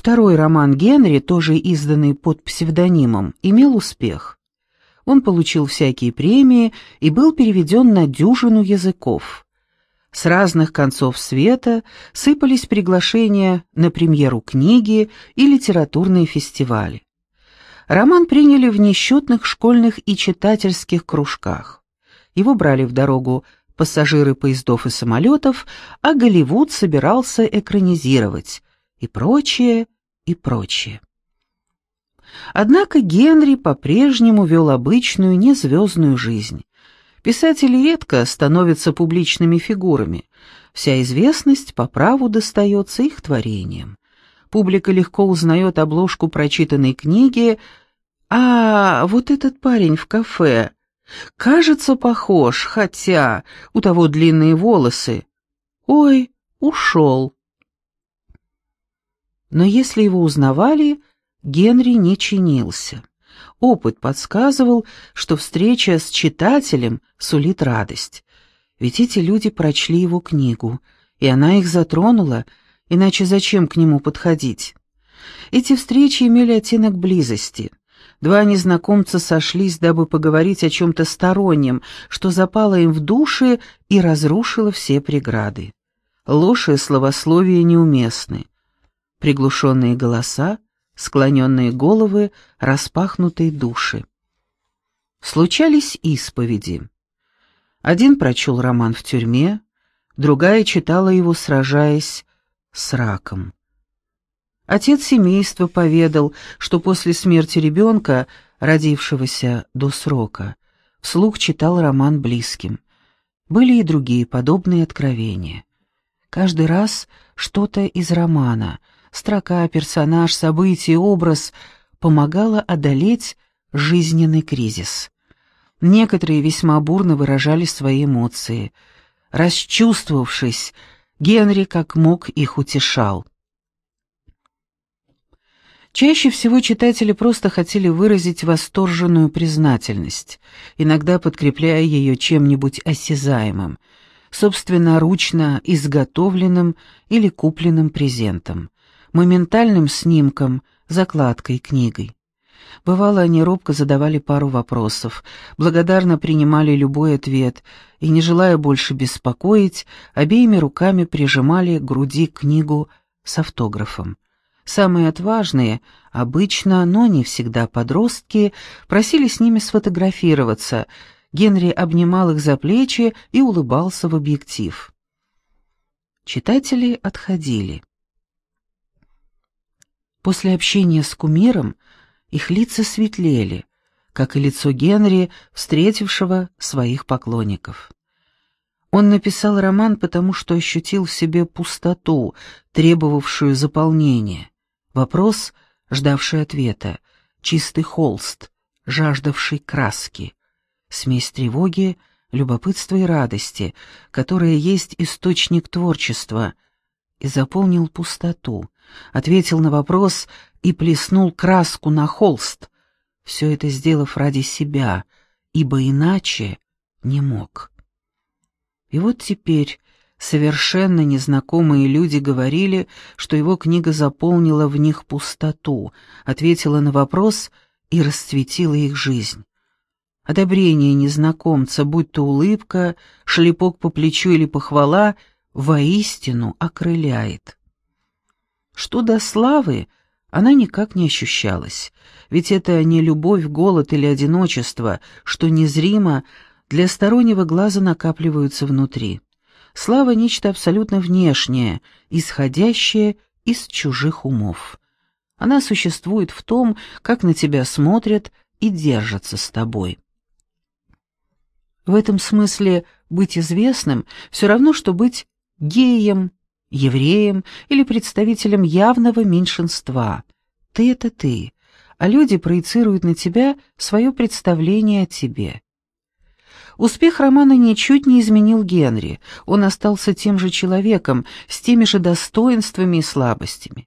Второй роман Генри, тоже изданный под псевдонимом, имел успех. Он получил всякие премии и был переведен на дюжину языков. С разных концов света сыпались приглашения на премьеру книги и литературные фестивали. Роман приняли в несчетных школьных и читательских кружках. Его брали в дорогу пассажиры поездов и самолетов, а Голливуд собирался экранизировать, и прочее, и прочее. Однако Генри по-прежнему вел обычную, незвездную жизнь. Писатели редко становятся публичными фигурами. Вся известность по праву достается их творениям. Публика легко узнает обложку прочитанной книги, а вот этот парень в кафе, кажется, похож, хотя у того длинные волосы. Ой, ушел. Но если его узнавали, Генри не чинился. Опыт подсказывал, что встреча с читателем сулит радость. Ведь эти люди прочли его книгу, и она их затронула, иначе зачем к нему подходить? Эти встречи имели оттенок близости. Два незнакомца сошлись, дабы поговорить о чем-то стороннем, что запало им в души и разрушило все преграды. Ложь и словословие неуместны приглушенные голоса, склоненные головы, распахнутые души. Случались исповеди. Один прочел роман в тюрьме, другая читала его, сражаясь с раком. Отец семейства поведал, что после смерти ребенка, родившегося до срока, вслух читал роман близким. Были и другие подобные откровения. Каждый раз что-то из романа — строка, персонаж, событие, образ помогала одолеть жизненный кризис. Некоторые весьма бурно выражали свои эмоции. Расчувствовавшись, Генри как мог их утешал. Чаще всего читатели просто хотели выразить восторженную признательность, иногда подкрепляя ее чем-нибудь осязаемым, собственноручно изготовленным или купленным презентом моментальным снимком, закладкой, книгой. Бывало, они робко задавали пару вопросов, благодарно принимали любой ответ и, не желая больше беспокоить, обеими руками прижимали к груди книгу с автографом. Самые отважные, обычно, но не всегда подростки, просили с ними сфотографироваться. Генри обнимал их за плечи и улыбался в объектив. Читатели отходили. После общения с кумиром их лица светлели, как и лицо Генри, встретившего своих поклонников. Он написал роман, потому что ощутил в себе пустоту, требовавшую заполнения. Вопрос, ждавший ответа, чистый холст, жаждавший краски, смесь тревоги, любопытства и радости, которая есть источник творчества, и заполнил пустоту, ответил на вопрос и плеснул краску на холст, все это сделав ради себя, ибо иначе не мог. И вот теперь совершенно незнакомые люди говорили, что его книга заполнила в них пустоту, ответила на вопрос и расцветила их жизнь. Одобрение незнакомца, будь то улыбка, шлепок по плечу или похвала, воистину окрыляет. Что до славы, она никак не ощущалась, ведь это не любовь, голод или одиночество, что незримо для стороннего глаза накапливаются внутри. Слава — нечто абсолютно внешнее, исходящее из чужих умов. Она существует в том, как на тебя смотрят и держатся с тобой. В этом смысле быть известным все равно, что быть геем, евреем или представителем явного меньшинства. Ты — это ты, а люди проецируют на тебя свое представление о тебе. Успех романа ничуть не изменил Генри, он остался тем же человеком, с теми же достоинствами и слабостями.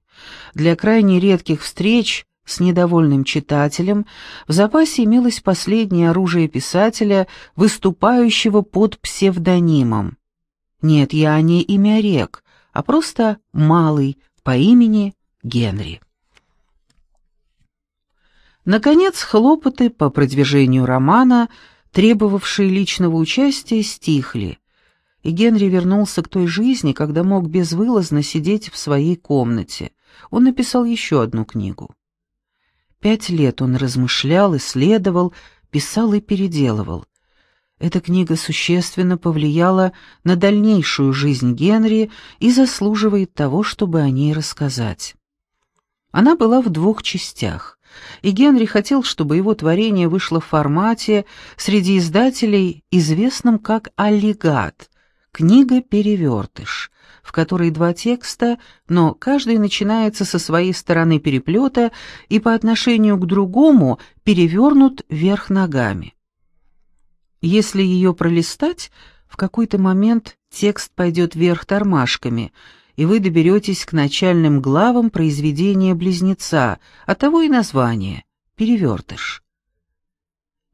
Для крайне редких встреч с недовольным читателем в запасе имелось последнее оружие писателя, выступающего под псевдонимом. Нет, я не имя рек, а просто «малый» по имени Генри. Наконец, хлопоты по продвижению романа, требовавшие личного участия, стихли, и Генри вернулся к той жизни, когда мог безвылазно сидеть в своей комнате. Он написал еще одну книгу. Пять лет он размышлял, исследовал, писал и переделывал. Эта книга существенно повлияла на дальнейшую жизнь Генри и заслуживает того, чтобы о ней рассказать. Она была в двух частях, и Генри хотел, чтобы его творение вышло в формате среди издателей, известном как «Аллигат», книга-перевертыш, в которой два текста, но каждый начинается со своей стороны переплета и по отношению к другому перевернут вверх ногами. Если ее пролистать, в какой-то момент текст пойдет вверх тормашками, и вы доберетесь к начальным главам произведения «Близнеца», а того и название «Перевертыш».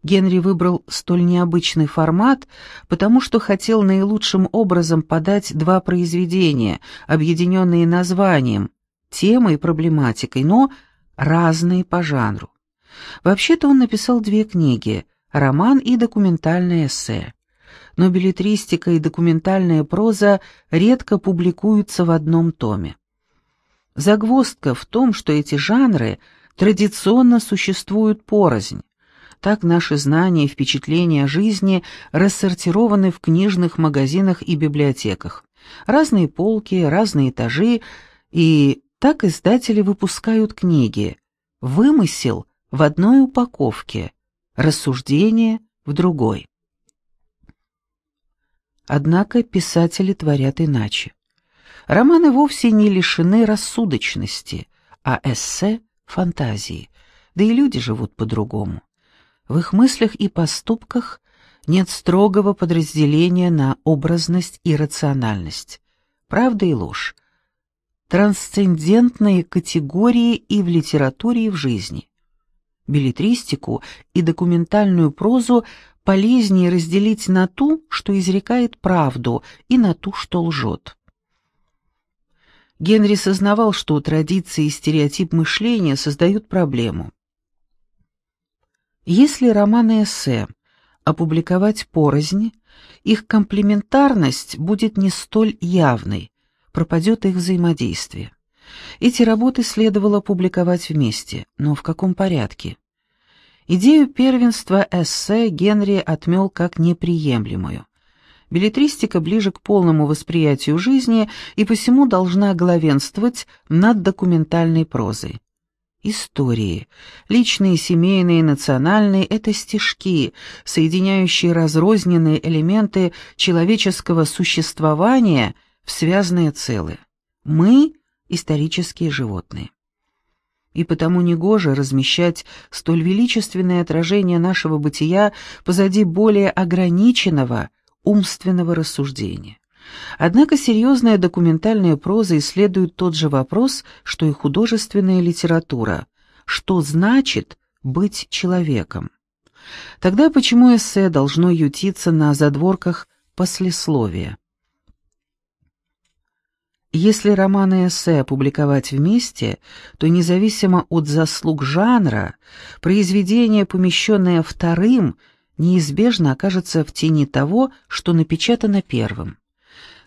Генри выбрал столь необычный формат, потому что хотел наилучшим образом подать два произведения, объединенные названием, темой и проблематикой, но разные по жанру. Вообще-то он написал две книги — роман и документальное эссе. Но билетристика и документальная проза редко публикуются в одном томе. Загвоздка в том, что эти жанры традиционно существуют порознь, так наши знания и впечатления о жизни рассортированы в книжных магазинах и библиотеках. Разные полки, разные этажи, и так издатели выпускают книги. Вымысел в одной упаковке, рассуждение в другой. Однако писатели творят иначе. Романы вовсе не лишены рассудочности, а эссе — фантазии, да и люди живут по-другому. В их мыслях и поступках нет строгого подразделения на образность и рациональность, правда и ложь, трансцендентные категории и в литературе, и в жизни. Билетристику и документальную прозу полезнее разделить на ту, что изрекает правду, и на ту, что лжет. Генри сознавал, что традиции и стереотип мышления создают проблему. Если романы эссе опубликовать порознь, их комплементарность будет не столь явной, пропадет их взаимодействие. Эти работы следовало публиковать вместе, но в каком порядке? Идею первенства эссе Генри отмел как неприемлемую. Билетристика ближе к полному восприятию жизни и посему должна главенствовать над документальной прозой. Истории, личные, семейные, национальные — это стишки, соединяющие разрозненные элементы человеческого существования в связанное целое. Мы — исторические животные. И потому негоже размещать столь величественное отражение нашего бытия позади более ограниченного умственного рассуждения. Однако серьезная документальная проза исследует тот же вопрос, что и художественная литература. Что значит быть человеком? Тогда почему эссе должно ютиться на задворках послесловия? Если романы и эссе опубликовать вместе, то независимо от заслуг жанра, произведение, помещенное вторым, неизбежно окажется в тени того, что напечатано первым.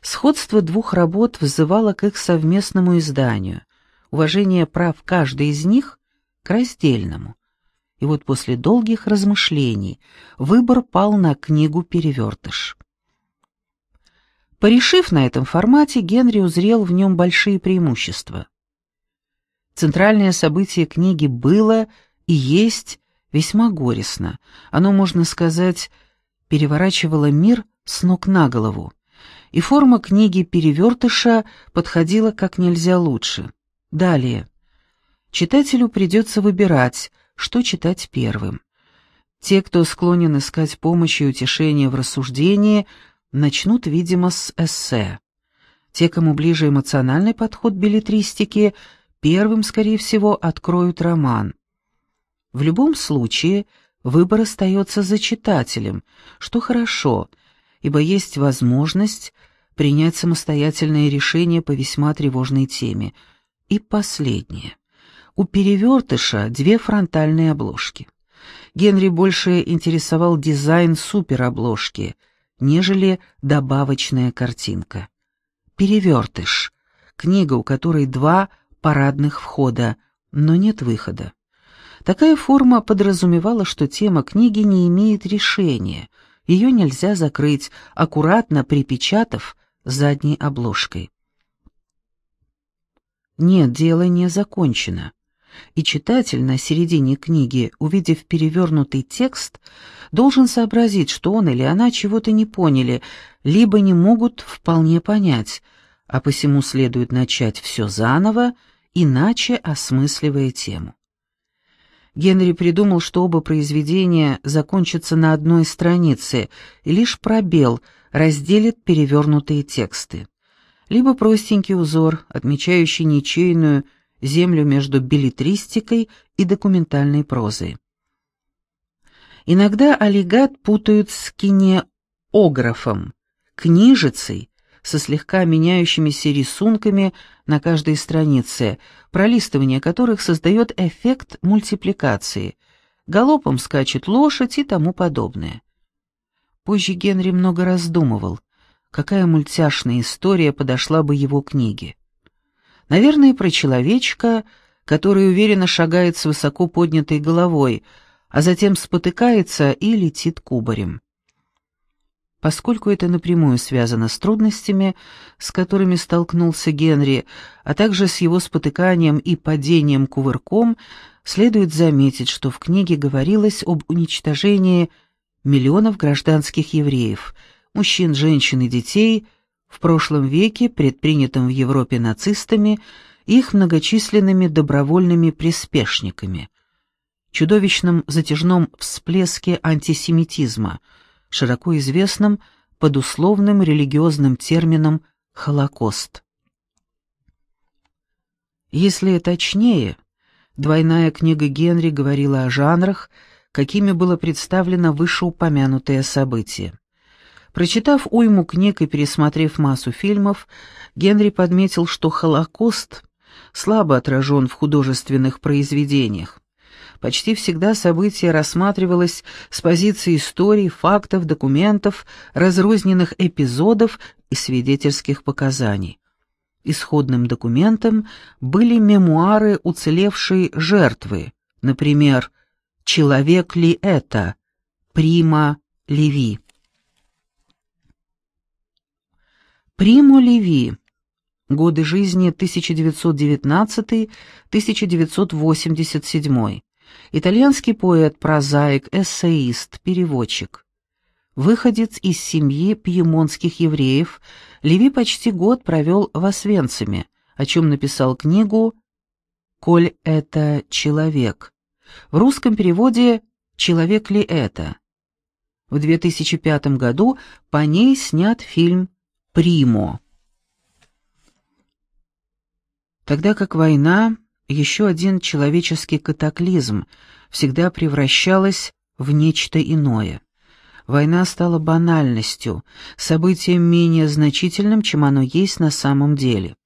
Сходство двух работ вызывало к их совместному изданию, уважение прав каждой из них к раздельному. И вот после долгих размышлений выбор пал на книгу «Перевертыш». Порешив на этом формате, Генри узрел в нем большие преимущества. Центральное событие книги было и есть весьма горестно. Оно, можно сказать, переворачивало мир с ног на голову и форма книги «Перевертыша» подходила как нельзя лучше. Далее. Читателю придется выбирать, что читать первым. Те, кто склонен искать помощи и утешения в рассуждении, начнут, видимо, с эссе. Те, кому ближе эмоциональный подход билетристики, первым, скорее всего, откроют роман. В любом случае, выбор остается за читателем, что хорошо — ибо есть возможность принять самостоятельное решение по весьма тревожной теме. И последнее. У «Перевертыша» две фронтальные обложки. Генри больше интересовал дизайн суперобложки, нежели добавочная картинка. «Перевертыш» — книга, у которой два парадных входа, но нет выхода. Такая форма подразумевала, что тема книги не имеет решения, ее нельзя закрыть, аккуратно припечатав задней обложкой. Нет, дело не закончено. И читатель на середине книги, увидев перевернутый текст, должен сообразить, что он или она чего-то не поняли, либо не могут вполне понять, а посему следует начать все заново, иначе осмысливая тему. Генри придумал, что оба произведения закончатся на одной странице, и лишь пробел разделит перевернутые тексты. Либо простенький узор, отмечающий ничейную землю между билетристикой и документальной прозой. Иногда олигат путают с кинеографом, книжицей, со слегка меняющимися рисунками на каждой странице, пролистывание которых создает эффект мультипликации. Галопом скачет лошадь и тому подобное. Позже Генри много раздумывал, какая мультяшная история подошла бы его книге. Наверное, про человечка, который уверенно шагает с высоко поднятой головой, а затем спотыкается и летит кубарем. Поскольку это напрямую связано с трудностями, с которыми столкнулся Генри, а также с его спотыканием и падением кувырком, следует заметить, что в книге говорилось об уничтожении миллионов гражданских евреев, мужчин, женщин и детей, в прошлом веке предпринятом в Европе нацистами их многочисленными добровольными приспешниками, чудовищном затяжном всплеске антисемитизма – широко известным под условным религиозным термином «Холокост». Если точнее, двойная книга Генри говорила о жанрах, какими было представлено вышеупомянутое событие. Прочитав уйму книг и пересмотрев массу фильмов, Генри подметил, что Холокост слабо отражен в художественных произведениях. Почти всегда событие рассматривалось с позиции историй, фактов, документов, разрозненных эпизодов и свидетельских показаний. Исходным документом были мемуары уцелевшей жертвы, например, «Человек ли это?» Прима Леви. Приму Леви. Годы жизни 1919-1987 итальянский поэт, прозаик, эссеист, переводчик. Выходец из семьи пьемонтских евреев, Леви почти год провел в Освенциме, о чем написал книгу «Коль это человек». В русском переводе «Человек ли это?». В 2005 году по ней снят фильм «Примо». Тогда как война еще один человеческий катаклизм всегда превращалась в нечто иное. Война стала банальностью, событием менее значительным, чем оно есть на самом деле.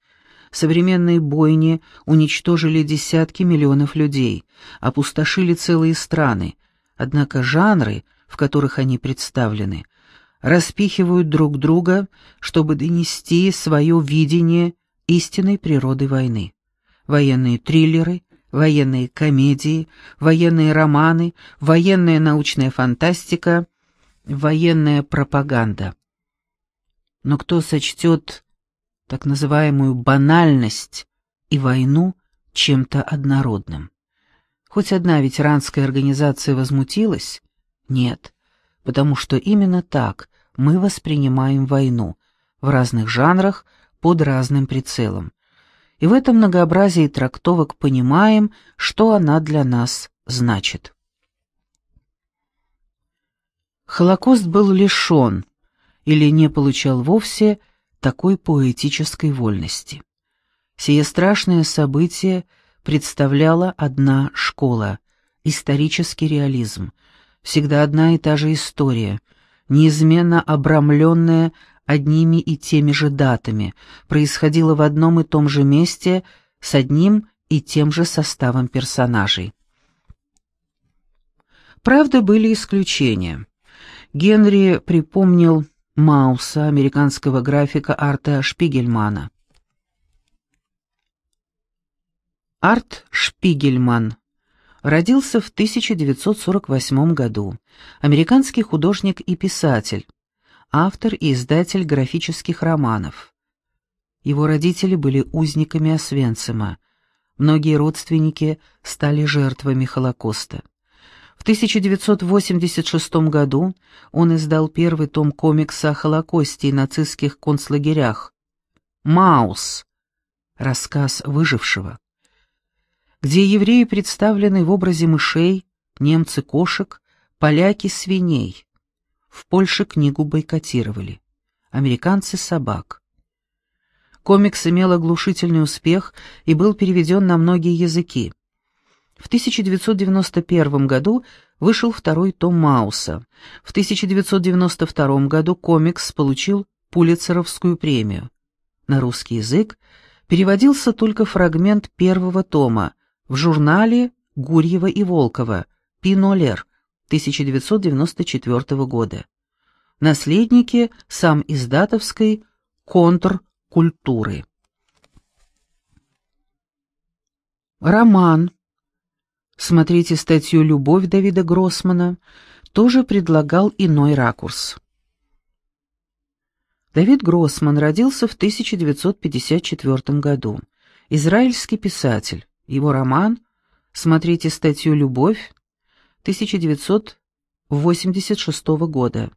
Современные бойни уничтожили десятки миллионов людей, опустошили целые страны, однако жанры, в которых они представлены, распихивают друг друга, чтобы донести свое видение истинной природы войны военные триллеры, военные комедии, военные романы, военная научная фантастика, военная пропаганда. Но кто сочтет так называемую банальность и войну чем-то однородным? Хоть одна ветеранская организация возмутилась? Нет, потому что именно так мы воспринимаем войну в разных жанрах под разным прицелом и в этом многообразии трактовок понимаем, что она для нас значит. Холокост был лишен или не получал вовсе такой поэтической вольности. Сие страшное событие представляло одна школа — исторический реализм, всегда одна и та же история, неизменно обрамленная одними и теми же датами, происходило в одном и том же месте с одним и тем же составом персонажей. Правда, были исключения. Генри припомнил Мауса, американского графика Арта Шпигельмана. Арт Шпигельман родился в 1948 году. Американский художник и писатель, автор и издатель графических романов. Его родители были узниками Освенцима. Многие родственники стали жертвами Холокоста. В 1986 году он издал первый том комикса о Холокосте и нацистских концлагерях «Маус. Рассказ выжившего», где евреи представлены в образе мышей, немцы — кошек, поляки — свиней. В Польше книгу бойкотировали. Американцы — собак. Комикс имел оглушительный успех и был переведен на многие языки. В 1991 году вышел второй том Мауса. В 1992 году комикс получил Пулитцеровскую премию. На русский язык переводился только фрагмент первого тома в журнале Гурьева и Волкова «Пинолер» 1994 года. Наследники сам издатовской контркультуры. Роман Смотрите статью «Любовь» Давида Гроссмана, тоже предлагал иной ракурс. Давид Гроссман родился в 1954 году. Израильский писатель. Его роман «Смотрите статью «Любовь» 1986 года.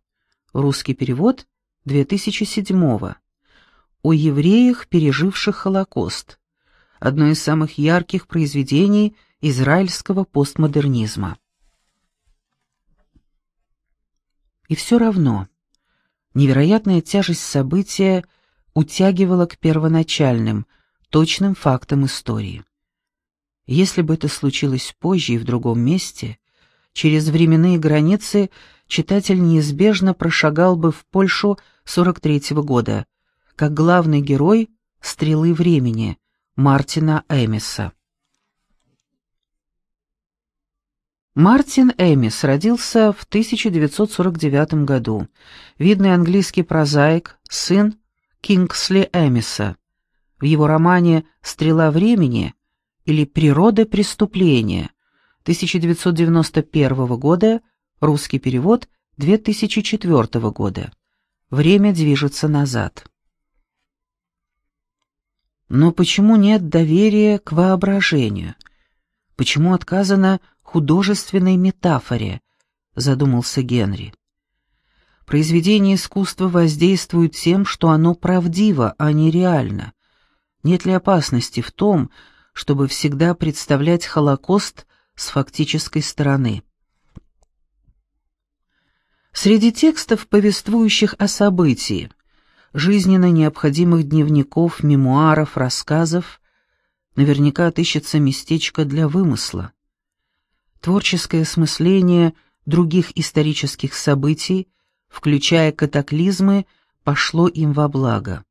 Русский перевод 2007 О евреях, переживших Холокост. Одно из самых ярких произведений – израильского постмодернизма. И все равно невероятная тяжесть события утягивала к первоначальным, точным фактам истории. Если бы это случилось позже и в другом месте, через временные границы читатель неизбежно прошагал бы в Польшу 43-го года, как главный герой «Стрелы времени» Мартина Эмиса. Мартин Эмис родился в 1949 году. Видный английский прозаик, сын Кингсли Эмиса. В его романе «Стрела времени» или «Природа преступления» 1991 года, русский перевод 2004 года. Время движется назад. Но почему нет доверия к воображению? Почему отказано художественной метафоре, задумался Генри. Произведение искусства воздействует тем, что оно правдиво, а не реально. Нет ли опасности в том, чтобы всегда представлять Холокост с фактической стороны? Среди текстов, повествующих о событии, жизненно необходимых дневников, мемуаров, рассказов, наверняка отыщется местечко для вымысла. Творческое осмысление других исторических событий, включая катаклизмы, пошло им во благо.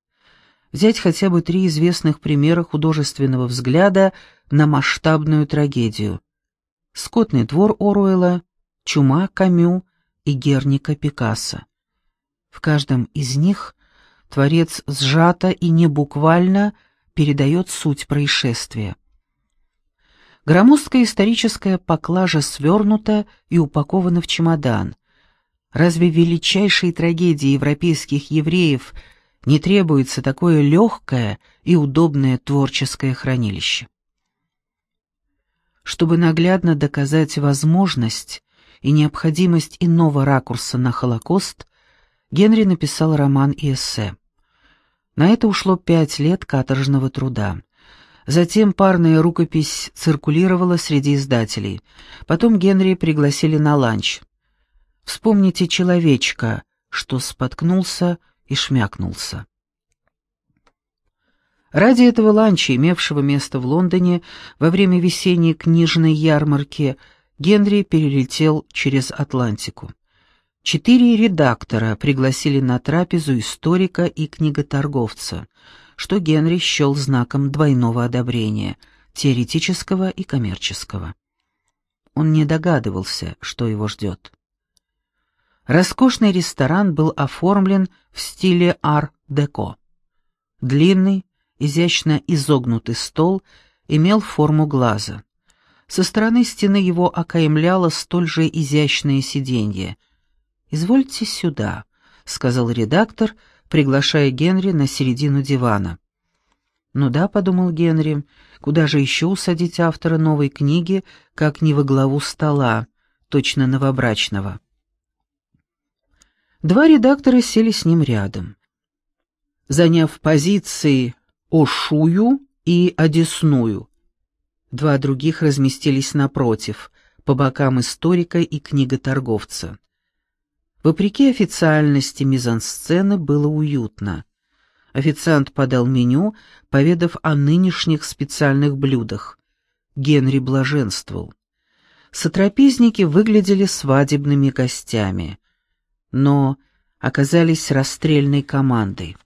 Взять хотя бы три известных примера художественного взгляда на масштабную трагедию. «Скотный двор» Оруэлла, «Чума» Камю и «Герника» Пикассо. В каждом из них творец сжато и не буквально передает суть происшествия. Громоздкая историческая поклажа свернута и упакована в чемодан. Разве в величайшей трагедии европейских евреев не требуется такое легкое и удобное творческое хранилище? Чтобы наглядно доказать возможность и необходимость иного ракурса на Холокост, Генри написал роман и эссе. На это ушло пять лет каторжного труда. Затем парная рукопись циркулировала среди издателей. Потом Генри пригласили на ланч. Вспомните человечка, что споткнулся и шмякнулся. Ради этого ланча, имевшего место в Лондоне во время весенней книжной ярмарки, Генри перелетел через Атлантику. Четыре редактора пригласили на трапезу историка и книготорговца — что Генри счел знаком двойного одобрения. теоретического и коммерческого. Он не догадывался, что его ждет. Роскошный ресторан был оформлен в стиле ар-деко. Длинный, изящно изогнутый стол имел форму глаза. Со стороны стены его окаймляло столь же изящное сиденье. «Извольте сюда», — сказал редактор, приглашая Генри на середину дивана. «Ну да», — подумал Генри, — «куда же еще усадить автора новой книги, как не во главу стола, точно новобрачного?» Два редактора сели с ним рядом. Заняв позиции Ошую и Одесную, Два других разместились напротив, по бокам историка и книготорговца. Вопреки официальности мизансцены было уютно. Официант подал меню, поведав о нынешних специальных блюдах. Генри блаженствовал. Сотрапезники выглядели свадебными гостями, но оказались расстрельной командой.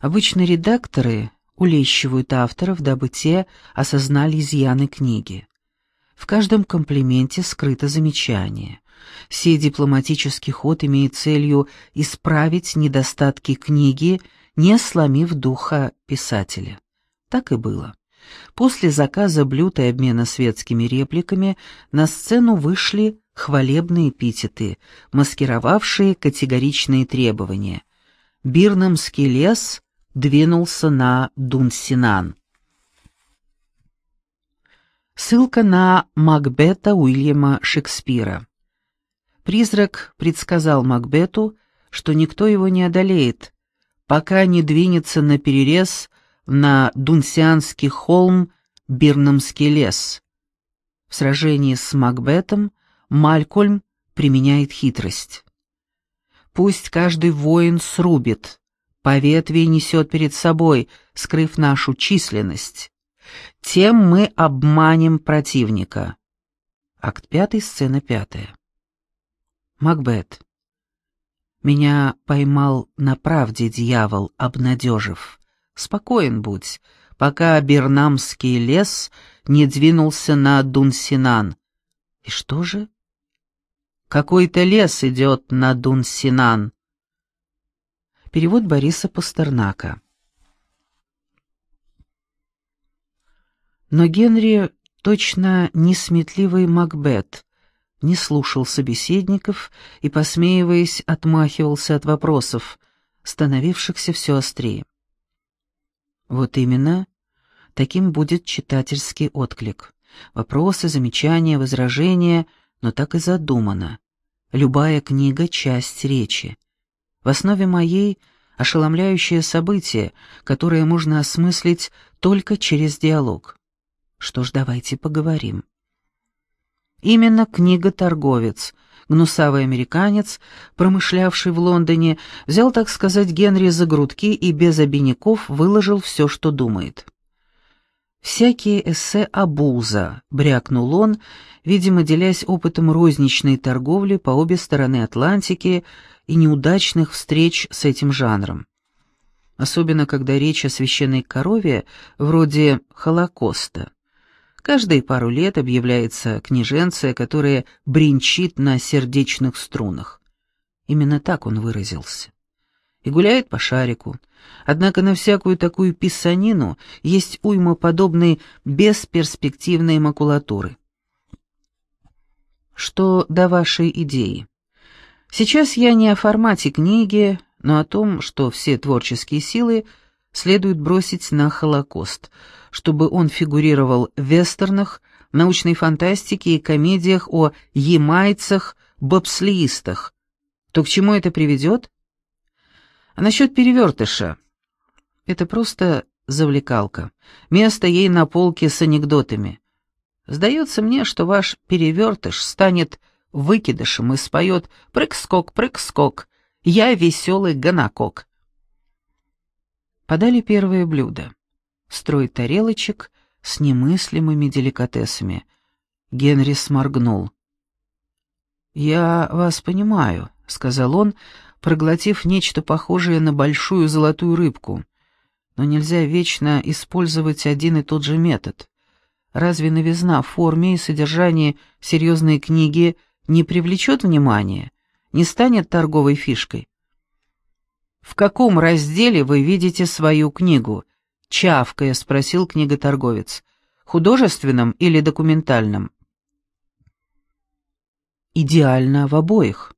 Обычно редакторы улещивают авторов, дабы те осознали изъяны книги. В каждом комплименте скрыто замечание. Сей дипломатический ход имеет целью исправить недостатки книги, не сломив духа писателя. Так и было. После заказа блюд и обмена светскими репликами на сцену вышли хвалебные эпитеты, маскировавшие категоричные требования. Бирнамский лес двинулся на Дунсинан. Ссылка на Макбета Уильяма Шекспира. Призрак предсказал Макбету, что никто его не одолеет, пока не двинется на перерез на Дунсианский холм Бирнамский лес. В сражении с Макбетом Малькольм применяет хитрость. Пусть каждый воин срубит, по ветви несет перед собой, скрыв нашу численность. Тем мы обманем противника. Акт пятый, сцена пятая. Макбет. Меня поймал на правде дьявол, обнадежив. Спокоен будь, пока Бернамский лес не двинулся на Дунсинан. И что же? Какой-то лес идет на Дунсинан. Перевод Бориса Пастернака. Но Генри, точно несметливый Макбет, не слушал собеседников и, посмеиваясь, отмахивался от вопросов, становившихся все острее. Вот именно таким будет читательский отклик. Вопросы, замечания, возражения, но так и задумано. Любая книга — часть речи. В основе моей ошеломляющее событие, которое можно осмыслить только через диалог. Что ж, давайте поговорим. Именно книга-торговец, гнусавый американец, промышлявший в Лондоне, взял, так сказать, Генри за грудки и без обиняков выложил все, что думает. «Всякие эссе абуза», — брякнул он, видимо, делясь опытом розничной торговли по обе стороны Атлантики и неудачных встреч с этим жанром. Особенно, когда речь о священной корове, вроде Холокоста. Каждые пару лет объявляется княженция, которая бренчит на сердечных струнах. Именно так он выразился. И гуляет по шарику. Однако на всякую такую писанину есть уйма подобной бесперспективной макулатуры. Что до вашей идеи? Сейчас я не о формате книги, но о том, что все творческие силы следует бросить на Холокост, чтобы он фигурировал в вестернах, научной фантастике и комедиях о ямайцах, бобслеистах. То к чему это приведет? А насчет перевертыша? Это просто завлекалка. Место ей на полке с анекдотами. Сдается мне, что ваш перевертыш станет выкидышем и споет «Прыг-скок, прыг-скок, я веселый гонокок». Подали первое блюдо. Строй тарелочек с немыслимыми деликатесами. Генри сморгнул. «Я вас понимаю», — сказал он, проглотив нечто похожее на большую золотую рыбку. Но нельзя вечно использовать один и тот же метод. Разве новизна в форме и содержании серьезной книги не привлечет внимания, не станет торговой фишкой? «В каком разделе вы видите свою книгу?» — чавкая спросил книготорговец. «Художественном или документальном?» «Идеально в обоих».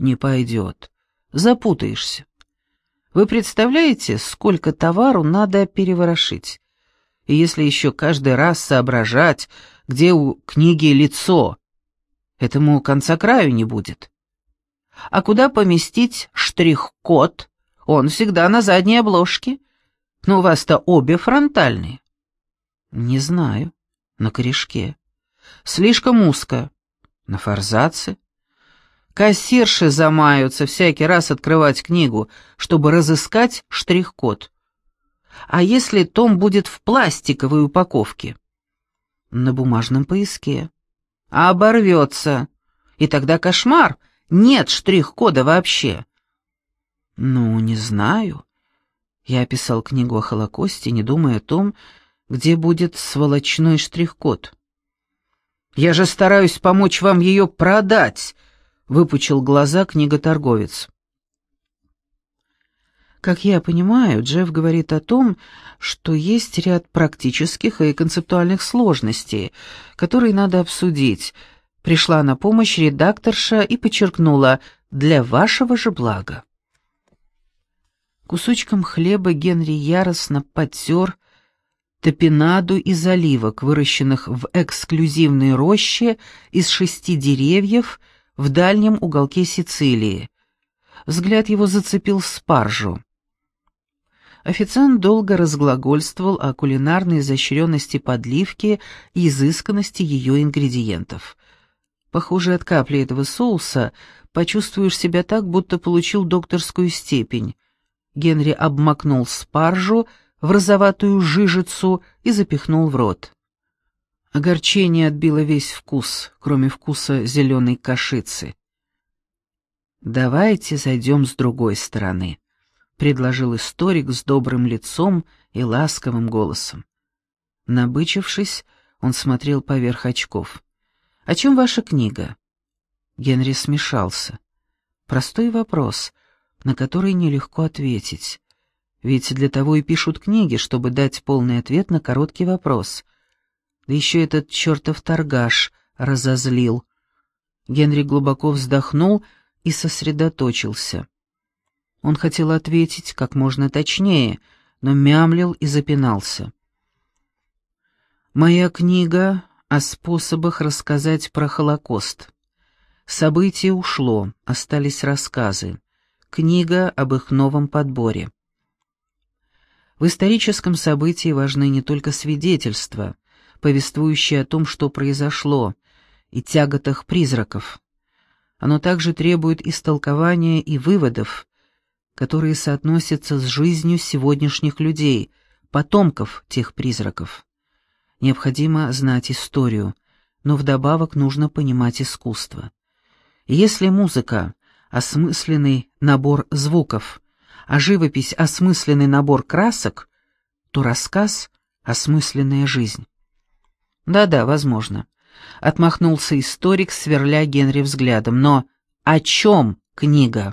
«Не пойдет. Запутаешься. Вы представляете, сколько товару надо переворошить? И если еще каждый раз соображать, где у книги лицо, этому конца краю не будет. А куда поместить штрих-код? Он всегда на задней обложке. Но у вас-то обе фронтальные. Не знаю. На корешке. Слишком узко. На форзаце. Кассирши замаются всякий раз открывать книгу, чтобы разыскать штрих-код. А если том будет в пластиковой упаковке? На бумажном поиске. А оборвется. И тогда кошмар — нет штрих-кода вообще. Ну, не знаю. Я описал книгу о Холокосте, не думая о том, где будет сволочной штрих-код. Я же стараюсь помочь вам ее продать, выпучил глаза книготорговец. Как я понимаю, Джефф говорит о том, что есть ряд практических и концептуальных сложностей, которые надо обсудить, Пришла на помощь редакторша и подчеркнула «для вашего же блага». Кусочком хлеба Генри яростно потер топинаду из оливок, выращенных в эксклюзивной роще из шести деревьев в дальнем уголке Сицилии. Взгляд его зацепил спаржу. Официант долго разглагольствовал о кулинарной изощренности подливки и изысканности ее ингредиентов. Похоже, от капли этого соуса почувствуешь себя так, будто получил докторскую степень. Генри обмакнул спаржу в розоватую жижицу и запихнул в рот. Огорчение отбило весь вкус, кроме вкуса зеленой кашицы. «Давайте зайдем с другой стороны», — предложил историк с добрым лицом и ласковым голосом. Набычившись, он смотрел поверх очков. «О чем ваша книга?» Генри смешался. Простой вопрос, на который нелегко ответить. Ведь для того и пишут книги, чтобы дать полный ответ на короткий вопрос. Да еще этот чертов торгаш разозлил. Генри глубоко вздохнул и сосредоточился. Он хотел ответить как можно точнее, но мямлил и запинался. «Моя книга о способах рассказать про Холокост. Событие ушло, остались рассказы. Книга об их новом подборе. В историческом событии важны не только свидетельства, повествующие о том, что произошло, и тяготах призраков. Оно также требует истолкования и выводов, которые соотносятся с жизнью сегодняшних людей, потомков тех призраков. Необходимо знать историю, но вдобавок нужно понимать искусство. Если музыка — осмысленный набор звуков, а живопись — осмысленный набор красок, то рассказ — осмысленная жизнь. Да-да, возможно. Отмахнулся историк, сверля Генри взглядом. Но о чем книга?